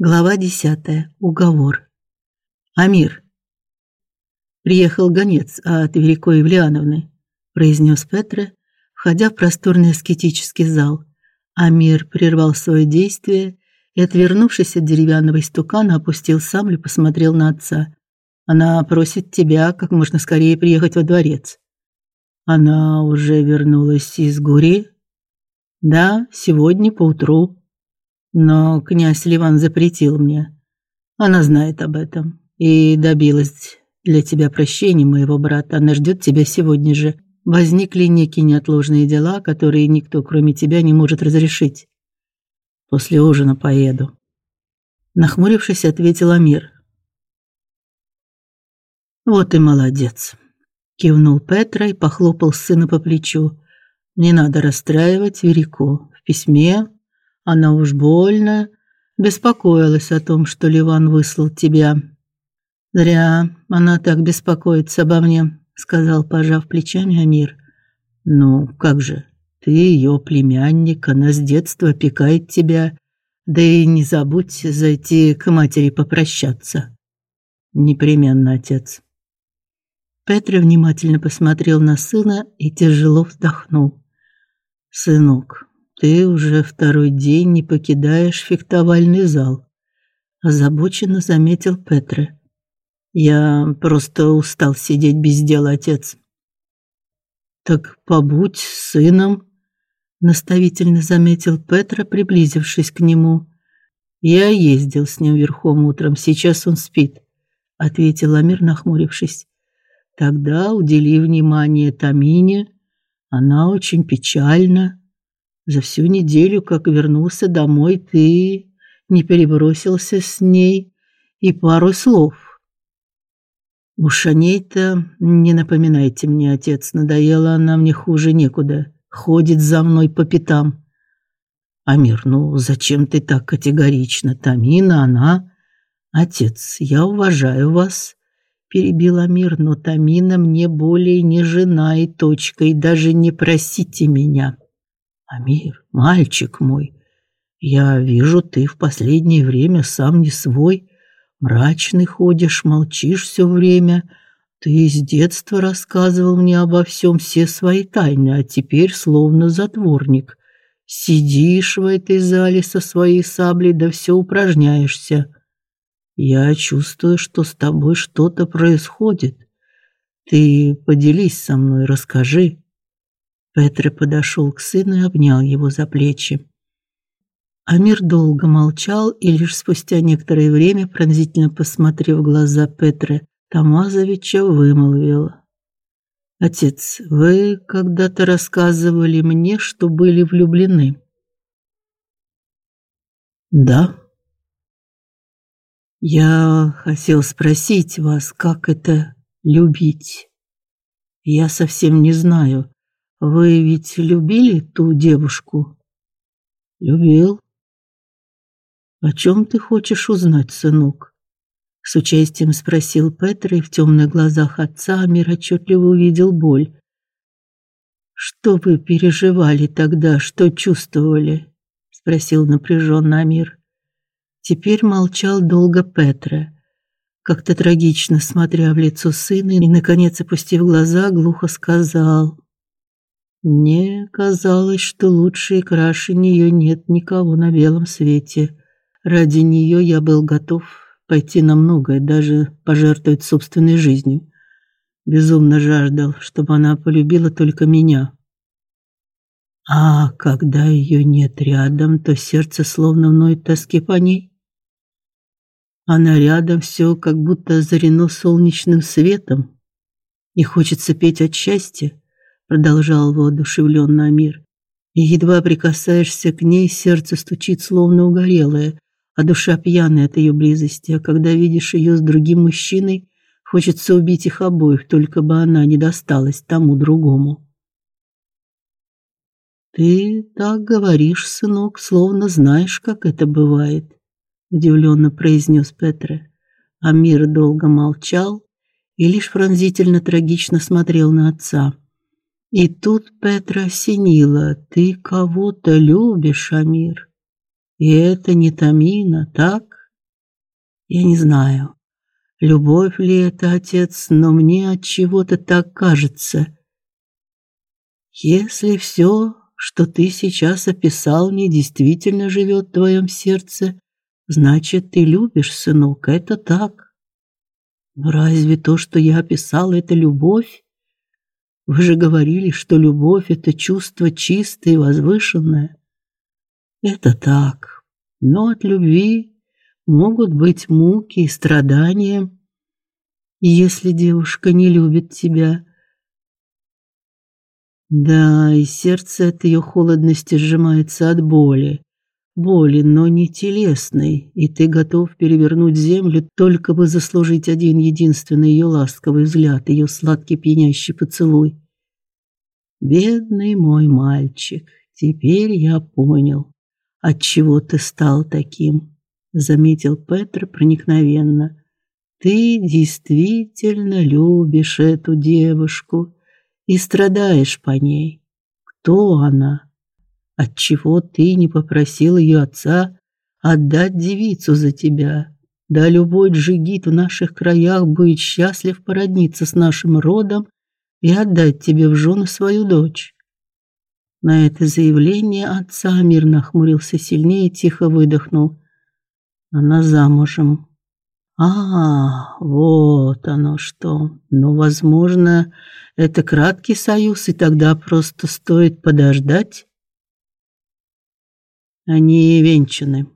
Глава 10. Уговор. Амир. Приехал гонец от Великой Евлеановны, произнес Петра, входя в просторный аскетический зал. Амир прервал свое действие и, отвернувшись от деревянного стукана, опустил сам и посмотрел на отца. Она просит тебя как можно скорее приехать во дворец. Она уже вернулась из Гури? Да, сегодня поутру. Но князь Ливан запретил мне. Она знает об этом и добилась для тебя прощения моего брата. Она ждет тебя сегодня же. Возникли некие неотложные дела, которые никто, кроме тебя, не может разрешить. После ужина поеду. Нахмурившись, ответил Амир. Вот и молодец, кивнул Петра и похлопал сына по плечу. Не надо расстраивать Верику. В письме она уж больно беспокоилась о том, что Ливан выслал тебя. Зря она так беспокоится обо мне, сказал, пожав плечами Амир. Ну, как же? Ты ее племянник, она с детства опекает тебя. Да и не забудь зайти к матери попрощаться. Непременно, отец. Петр внимательно посмотрел на сына и тяжело вздохнул. Сынок, ты уже второй день не покидаешь фехтовальный зал, озабоченно заметил Петре. Я просто устал сидеть без дела, отец. Так побудь с сыном, наставительно заметил Петра, приблизившись к нему. Я ездил с ним верхом утром, сейчас он спит, ответил Амир, нахмурившись. Тогда удели внимание Тамине, она очень печальна. За всю неделю, как вернулся домой, ты не перебросился с ней и пару слов. Уж о ней-то не напоминайте мне, отец, надоела она мне хуже некуда. Ходит за мной по пятам. Амир, ну зачем ты так категорично? Тамина, она... Отец, я уважаю вас, перебил Амир, но Тамина мне более не жена и точка, и даже не просите меня. Амир, мальчик мой, я вижу, ты в последнее время сам не свой, мрачный ходишь, молчишь все время. Ты с детства рассказывал мне обо всем все свои тайны, а теперь словно затворник. Сидишь в этой зале со своей саблей, да все упражняешься. Я чувствую, что с тобой что-то происходит. Ты поделись со мной, расскажи. Петре подошел к сыну и обнял его за плечи. Амир долго молчал и лишь спустя некоторое время, пронзительно посмотрев в глаза Петре Тамазовича, вымолвил: "Отец, вы когда-то рассказывали мне, что были влюблены?" "Да." "Я хотел спросить вас, как это любить. Я совсем не знаю, вы ведь любили ту девушку? Любил. О чем ты хочешь узнать, сынок? С участием спросил Петр, и в темных глазах отца Амир отчетливо увидел боль. Что вы переживали тогда, что чувствовали? спросил напряженно Амир. Теперь молчал долго Петра, как-то трагично смотря в лицо сына и наконец опустив глаза, глухо сказал: мне казалось, что лучше и краше нее нет никого на белом свете. Ради нее я был готов пойти на многое, даже пожертвовать собственной жизнью. Безумно жаждал, чтобы она полюбила только меня. А когда ее нет рядом, то сердце словно вноет тоски по ней. Она рядом, все как будто озарено солнечным светом, и хочется петь от счастья продолжал воодушевленно Амир. И едва прикасаешься к ней, сердце стучит словно угорелое, а душа пьяная от ее близости. А когда видишь ее с другим мужчиной, хочется убить их обоих, только бы она не досталась тому другому. Ты так говоришь, сынок, словно знаешь, как это бывает, удивленно произнес Петре. Амир долго молчал и лишь пронзительно трагично смотрел на отца. И тут Петра осенило: ты кого-то любишь, Амир. И это не Тамина, так? Я не знаю, любовь ли это, отец, но мне от чего-то так кажется. Если все, что ты сейчас описал мне, действительно живет в твоем сердце, значит, ты любишь, сынок, это так. Но разве то, что я описал, это любовь? Вы же говорили, что любовь это чувство чистое и возвышенное. Это так. Но от любви могут быть муки и страдания. Если девушка не любит тебя, да, и сердце от ее холодности сжимается от боли. Боли, но не телесной, и ты готов перевернуть землю только бы заслужить один единственный ее ласковый взгляд, ее сладкий пьянящий поцелуй. Бедный мой мальчик, теперь я понял, от чего ты стал таким заметил Петр проникновенно. Ты действительно любишь эту девушку и страдаешь по ней. Кто она? Отчего ты не попросил ее отца отдать девицу за тебя? Да любой джигит в наших краях будет счастлив породниться с нашим родом и отдать тебе в жены свою дочь. На это заявление отца Амир нахмурился сильнее и тихо выдохнул. Она замужем. А, вот оно что. Ну, возможно, это краткий союз, и тогда просто стоит подождать. Они венчаны.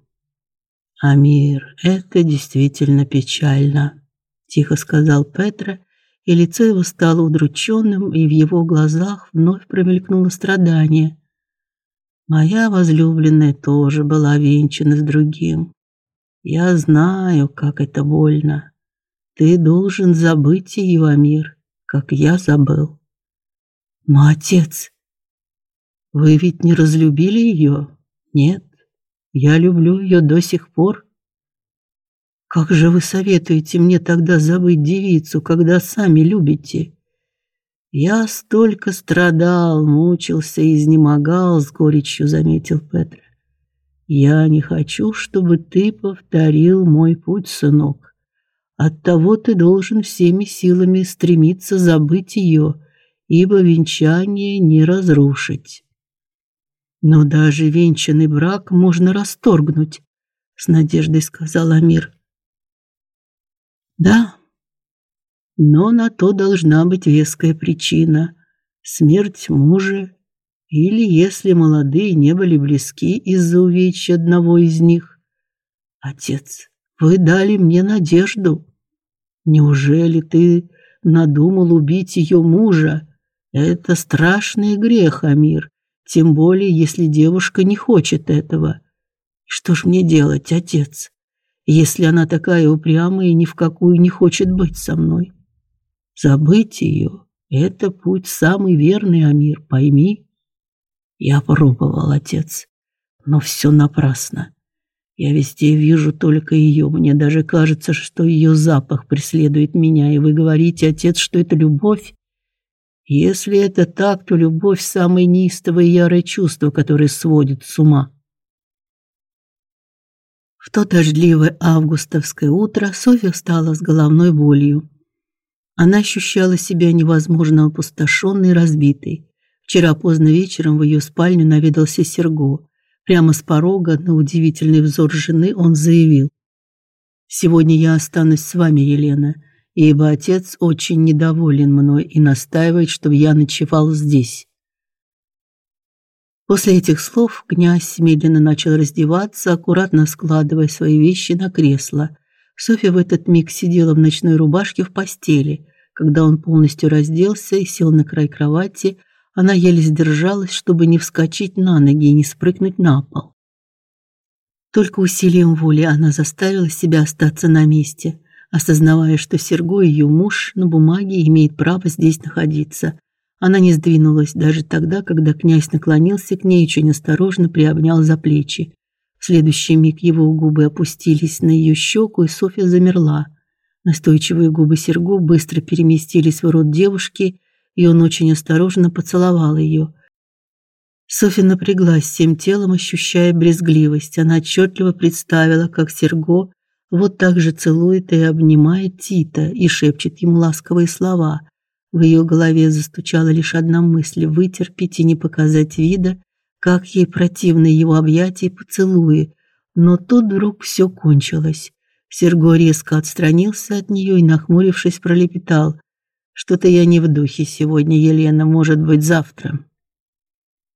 Амир, это действительно печально, тихо сказал Петра, и лицо его стало удрученным, и в его глазах вновь промелькнуло страдание. Моя возлюбленная тоже была венчана с другим. Я знаю, как это больно. Ты должен забыть ее, Амир, как я забыл. Но отец, вы ведь не разлюбили ее? Нет. Я люблю ее до сих пор. Как же вы советуете мне тогда забыть девицу, когда сами любите? Я столько страдал, мучился и изнемогал, с горечью заметил Петр. Я не хочу, чтобы ты повторил мой путь, сынок. Оттого ты должен всеми силами стремиться забыть ее, ибо венчание не разрушить. Но даже венчанный брак можно расторгнуть, с надеждой сказал Амир. Да. Но на то должна быть веская причина: смерть мужа или если молодые не были близки из-за увечья одного из них. Отец, вы дали мне надежду. Неужели ты надумал убить ее мужа? Это страшный грех, Амир, тем более если девушка не хочет этого. Что ж мне делать, отец, если она такая упрямая и ни в какую не хочет быть со мной? Забыть ее – это путь самый верный, Амир, пойми. Я пробовал, отец, но все напрасно. Я везде вижу только ее. Мне даже кажется, что ее запах преследует меня, и вы говорите, отец, что это любовь. Если это так, то любовь самое неистовое и ярое чувство, которое сводит с ума. В то дождливое августовское утро Софья встала с головной болью. Она ощущала себя невозможно опустошенной и разбитой. Вчера поздно вечером в ее спальню наведался Серго. Прямо с порога на удивительный взор жены он заявил: "Сегодня я останусь с вами, Елена, ибо отец очень недоволен мной и настаивает, чтобы я ночевал здесь". После этих слов князь медленно начал раздеваться, аккуратно складывая свои вещи на кресло. Софья в этот миг сидела в ночной рубашке в постели. Когда он полностью разделся и сел на край кровати, она еле сдержалась, чтобы не вскочить на ноги и не спрыгнуть на пол. Только усилием воли она заставила себя остаться на месте, осознавая, что Серго ее муж на бумаге имеет право здесь находиться. Она не сдвинулась даже тогда, когда князь наклонился к ней и очень осторожно приобнял за плечи. В следующий миг его губы опустились на ее щеку, и Софья замерла. Настойчивые губы Серго быстро переместились в рот девушки, и он очень осторожно поцеловал ее. Софья напряглась всем телом, ощущая брезгливость. Она отчетливо представила, как Серго Вот так же целует и обнимает Тита и шепчет ему ласковые слова. В ее голове застучала лишь одна мысль вытерпеть и не показать вида, как ей противны его объятия и поцелуи. Но тут вдруг все кончилось. Серго резко отстранился от нее и нахмурившись пролепетал: "Что-то я не в духе сегодня, Елена, может быть, завтра".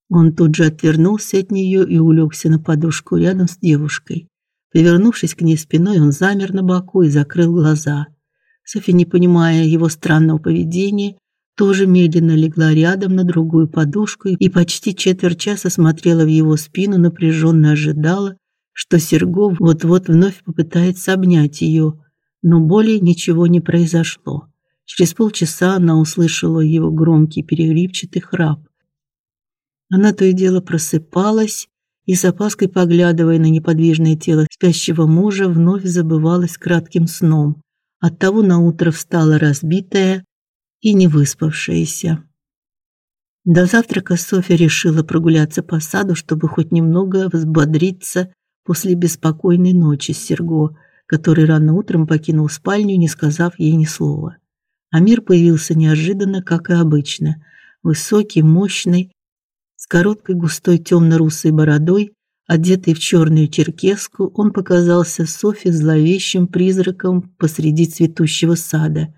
Он тут же отвернулся от нее и улегся на подушку рядом с девушкой. Повернувшись к ней спиной, он замер на боку и закрыл глаза. Софья, не понимая его странного поведения, тоже медленно легла рядом на другую подушку и почти четверть часа смотрела в его спину, напряженно ожидала, что Серго вот-вот вновь попытается обнять ее, но более ничего не произошло. Через полчаса она услышала его громкий перегрипчатый храп. Она то и дело просыпалась и с опаской поглядывая на неподвижное тело спящего мужа, вновь забывалась кратким сном. Оттого на утро встала разбитая и не выспавшаяся. До завтрака Софья решила прогуляться по саду, чтобы хоть немного взбодриться после беспокойной ночи с Серго, который рано утром покинул спальню, не сказав ей ни слова. Амир появился неожиданно, как и обычно, высокий, мощный, с короткой густой темно-русой бородой, одетый в черную черкеску, он показался Софи зловещим призраком посреди цветущего сада.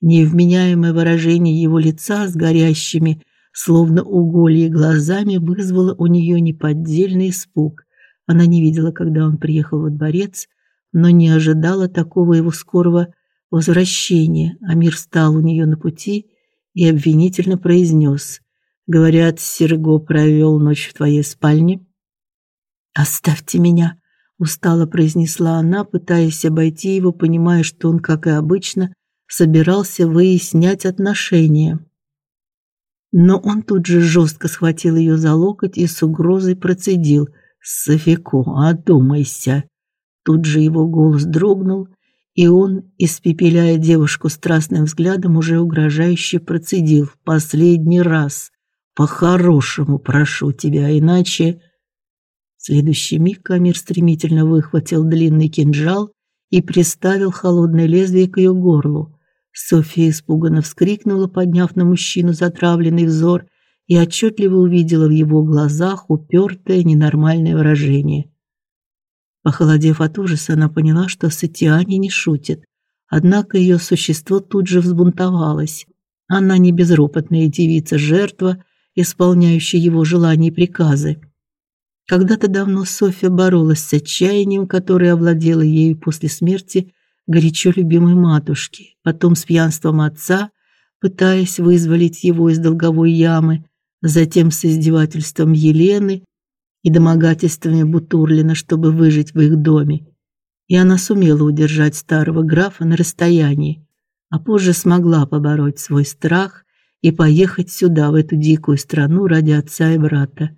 Невменяемое выражение его лица с горящими, словно уголья глазами вызвало у нее неподдельный испуг. Она не видела, когда он приехал во дворец, но не ожидала такого его скорого возвращения. Амир встал у нее на пути и обвинительно произнес: Говорят, Серго провел ночь в твоей спальне. Оставьте меня, устало произнесла она, пытаясь обойти его, понимая, что он, как и обычно, собирался выяснять отношения. Но он тут же жестко схватил ее за локоть и с угрозой процедил: "Софико, одумайся". Тут же его голос дрогнул, и он, испепеляя девушку страстным взглядом, уже угрожающе процедил: "В последний раз по-хорошему прошу тебя, иначе В следующий миг Камир стремительно выхватил длинный кинжал и приставил холодное лезвие к ее горлу. София испуганно вскрикнула, подняв на мужчину затравленный взор, и отчетливо увидела в его глазах упертое ненормальное выражение. Похолодев от ужаса, она поняла, что Сатиани не шутит. Однако ее существо тут же взбунтовалось. Она не безропотная девица, жертва, исполняющий его желания и приказы. Когда-то давно Софья боролась с отчаянием, которое овладело ею после смерти горячо любимой матушки, потом с пьянством отца, пытаясь вызволить его из долговой ямы, затем с издевательством Елены и домогательствами Бутурлина, чтобы выжить в их доме. И она сумела удержать старого графа на расстоянии, а позже смогла побороть свой страх и поехать сюда, в эту дикую страну ради отца и брата.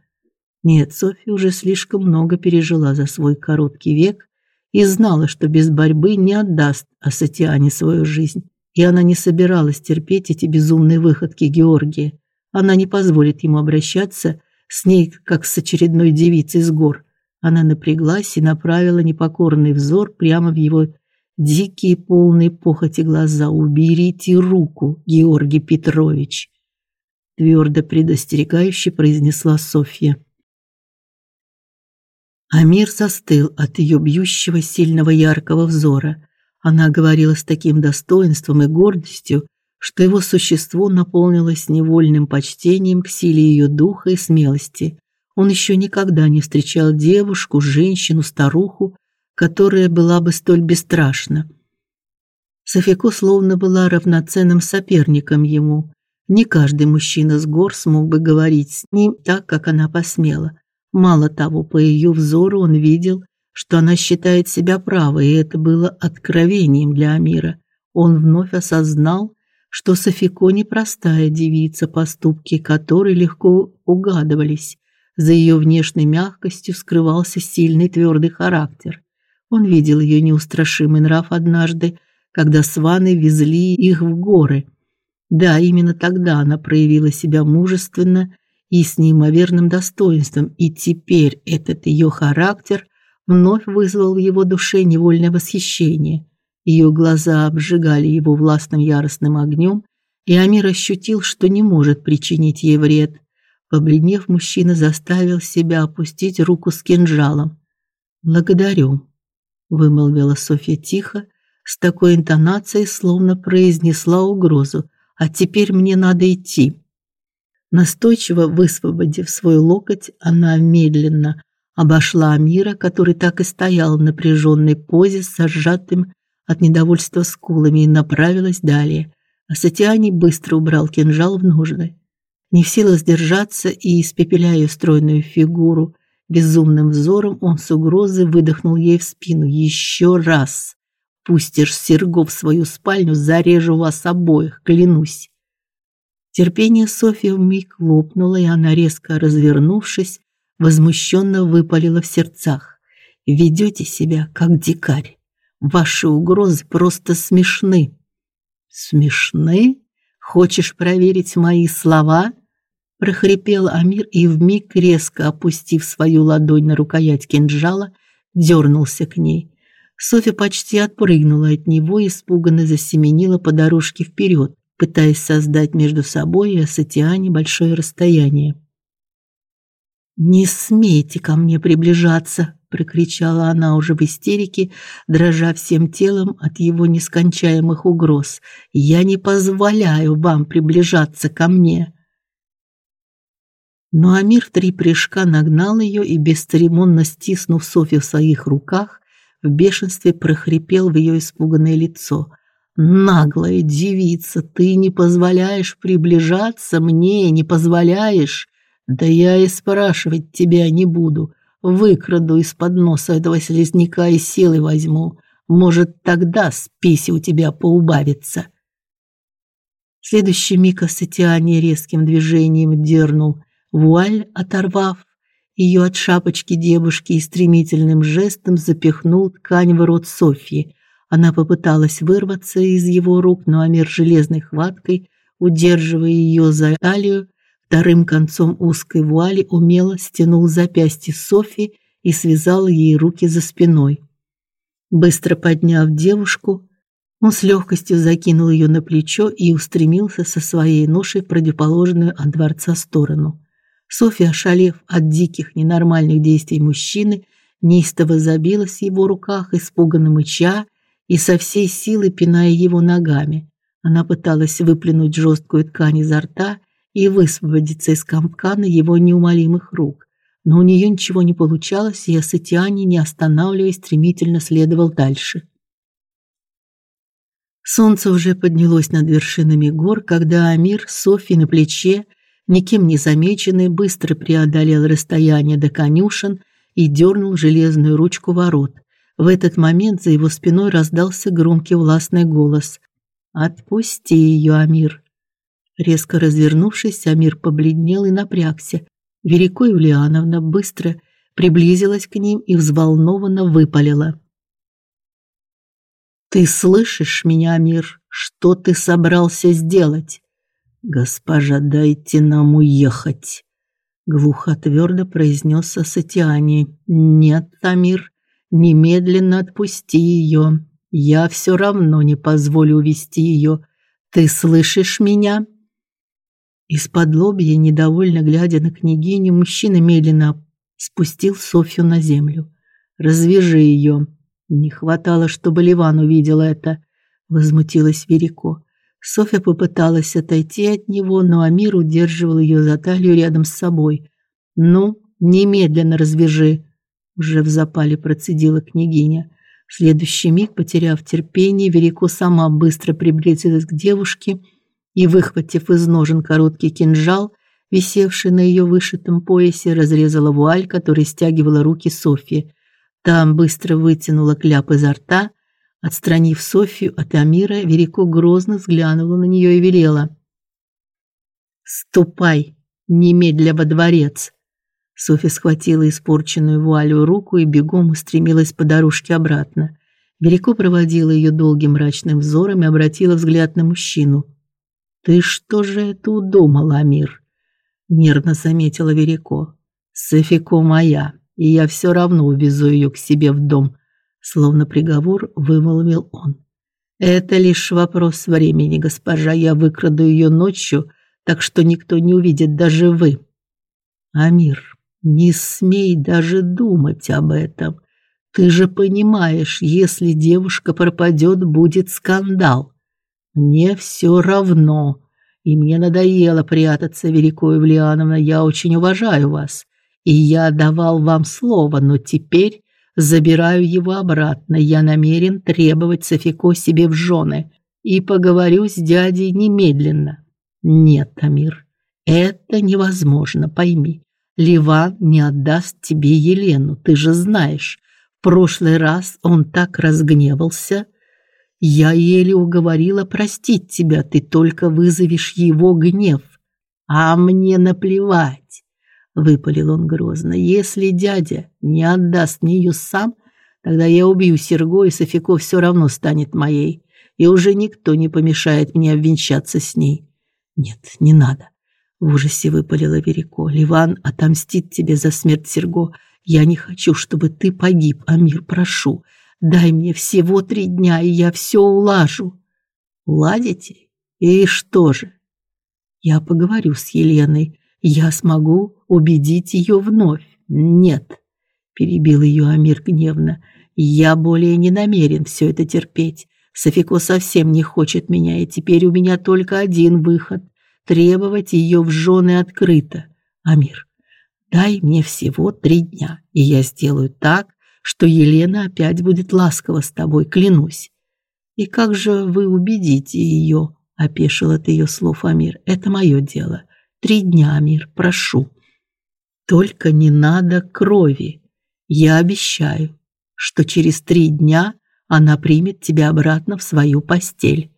Нет, Софья уже слишком много пережила за свой короткий век и знала, что без борьбы не отдаст Асатиане свою жизнь. И она не собиралась терпеть эти безумные выходки Георгия. Она не позволит ему обращаться с ней, как с очередной девицей с гор. Она напряглась и направила непокорный взор прямо в его дикие полные похоти глаза. Уберите руку, Георгий Петрович, твердо предостерегающе произнесла Софья. Амир застыл от ее бьющего сильного яркого взора. Она говорила с таким достоинством и гордостью, что его существо наполнилось невольным почтением к силе ее духа и смелости. Он еще никогда не встречал девушку, женщину, старуху, которая была бы столь бесстрашна. Софико словно была равноценным соперником ему. Не каждый мужчина с гор смог бы говорить с ним так, как она посмела. Мало того, по ее взору он видел, что она считает себя правой, и это было откровением для Амира. Он вновь осознал, что Софико непростая девица, поступки которой легко угадывались. За ее внешней мягкостью скрывался сильный твердый характер. Он видел ее неустрашимый нрав однажды, когда сваны везли их в горы. Да, именно тогда она проявила себя мужественно и с неимоверным достоинством, и теперь этот ее характер вновь вызвал в его душе невольное восхищение. Ее глаза обжигали его властным яростным огнем, и Амир ощутил, что не может причинить ей вред. Побледнев, мужчина заставил себя опустить руку с кинжалом. "Благодарю", вымолвила Софья тихо, с такой интонацией, словно произнесла угрозу. "А теперь мне надо идти". Настойчиво высвободив свой локоть, она медленно обошла Амира, который так и стоял в напряженной позе с сжатым от недовольства скулами, и направилась далее. А Сатиани быстро убрал кинжал в ножны. Не в силах сдержаться и испепеляя стройную фигуру безумным взором, он с угрозой выдохнул ей в спину: «Еще раз пустишь Серго в свою спальню, зарежу вас обоих, клянусь". Терпение Софьи вмиг лопнуло, и она, резко развернувшись, возмущенно выпалила в сердцах. «Ведете себя, как дикарь. Ваши угрозы просто смешны». «Смешны? Хочешь проверить мои слова?» Прохрипел Амир и вмиг резко опустив свою ладонь на рукоять кинжала, дернулся к ней. Софья почти отпрыгнула от него и испуганно засеменила по дорожке вперед, пытаясь создать между собой и Асатиане большое расстояние. «Не смейте ко мне приближаться!» – прокричала она уже в истерике, дрожа всем телом от его нескончаемых угроз. «Я не позволяю вам приближаться ко мне!» Но Амир три прыжка нагнал ее и, бесцеремонно стиснув Софью в своих руках, в бешенстве прохрипел в ее испуганное лицо. Наглая девица, ты не позволяешь приближаться мне, не позволяешь. Да я и спрашивать тебя не буду. Выкраду из-под носа этого слизняка и силой возьму. Может, тогда спеси у тебя поубавится. В следующий миг Асатиане резким движением дернул вуаль, оторвав ее от шапочки девушки и стремительным жестом запихнул ткань в рот Софьи. Она попыталась вырваться из его рук, но Амир железной хваткой, удерживая ее за талию, вторым концом узкой вуали умело стянул запястье Софи и связал ей руки за спиной. Быстро подняв девушку, он с легкостью закинул ее на плечо и устремился со своей ношей в противоположную от дворца сторону. Софья, ошалев от диких ненормальных действий мужчины, неистово забилась в его руках, испуганно мыча, и со всей силы пиная его ногами. Она пыталась выплюнуть жесткую ткань изо рта и высвободиться из капкана его неумолимых рук. Но у нее ничего не получалось, и Асатиани, не останавливаясь, стремительно следовал дальше. Солнце уже поднялось над вершинами гор, когда Амир, Софи на плече, никем не замеченный, быстро преодолел расстояние до конюшен и дернул железную ручку ворот – в этот момент за его спиной раздался громкий властный голос. «Отпусти ее, Амир!» Резко развернувшись, Амир побледнел и напрягся. Верико Юлиановна быстро приблизилась к ним и взволнованно выпалила. «Ты слышишь меня, Амир? Что ты собрался сделать?» «Госпожа, дайте нам уехать!» Глухо твердо произнес Сатиани. «Нет, Амир, Немедленно отпусти ее. Я все равно не позволю увести ее. Ты слышишь меня? Из-под лобья, недовольно глядя на княгиню, мужчина медленно спустил Софью на землю. Развяжи ее. Не хватало, чтобы Ливан увидел это, возмутилась Верико. Софья попыталась отойти от него, но Амир удерживал ее за талию рядом с собой. Ну, немедленно развяжи, уже в запале процедила княгиня. В следующий миг, потеряв терпение, Верико сама быстро приблизилась к девушке и, выхватив из ножен короткий кинжал, висевший на ее вышитом поясе, разрезала вуаль, которая стягивала руки Софьи. Там быстро вытянула кляп изо рта, отстранив Софью от Амира, Верико грозно взглянула на нее и велела: "Ступай немедля во дворец". Софья схватила испорченную вуалью руку и бегом устремилась по дорожке обратно. Верико проводила ее долгим мрачным взором и обратила взгляд на мужчину. Ты что же это удумал, Амир? нервно заметила Верико. Софико моя, и я все равно увезу ее к себе в дом, словно приговор вымолвил он. Это лишь вопрос времени, госпожа. Я выкраду ее ночью, так что никто не увидит, даже вы. Амир, не смей даже думать об этом. Ты же понимаешь, если девушка пропадет, будет скандал. Мне все равно, и мне надоело прятаться, Великая Евлеановна, я очень уважаю вас, и я давал вам слово, но теперь забираю его обратно. Я намерен требовать Софико себе в жены и поговорю с дядей немедленно. Нет, Амир, это невозможно, пойми. Ливан не отдаст тебе Елену, ты же знаешь. В прошлый раз он так разгневался, я еле уговорила простить тебя, ты только вызовешь его гнев. А мне наплевать, выпалил он грозно. Если дядя не отдаст мне ее сам, тогда я убью Серго, и Софико все равно станет моей, и уже никто не помешает мне обвенчаться с ней. Нет, не надо. В ужасе выпалила Верико. Ливан отомстит тебе за смерть Серго. Я не хочу, чтобы ты погиб, Амир, прошу. Дай мне всего три дня, и я все улажу. Уладите? И что же? Я поговорю с Еленой. Я смогу убедить ее вновь. Нет, перебил ее Амир гневно. Я более не намерен все это терпеть. Софико совсем не хочет меня, и теперь у меня только один выход требовать ее в жены открыто. Амир, дай мне всего три дня, и я сделаю так, что Елена опять будет ласкова с тобой, клянусь. И как же вы убедите ее? опешил от ее слов Амир. Это мое дело. Три дня, Амир, прошу. Только не надо крови. Я обещаю, что через три дня она примет тебя обратно в свою постель.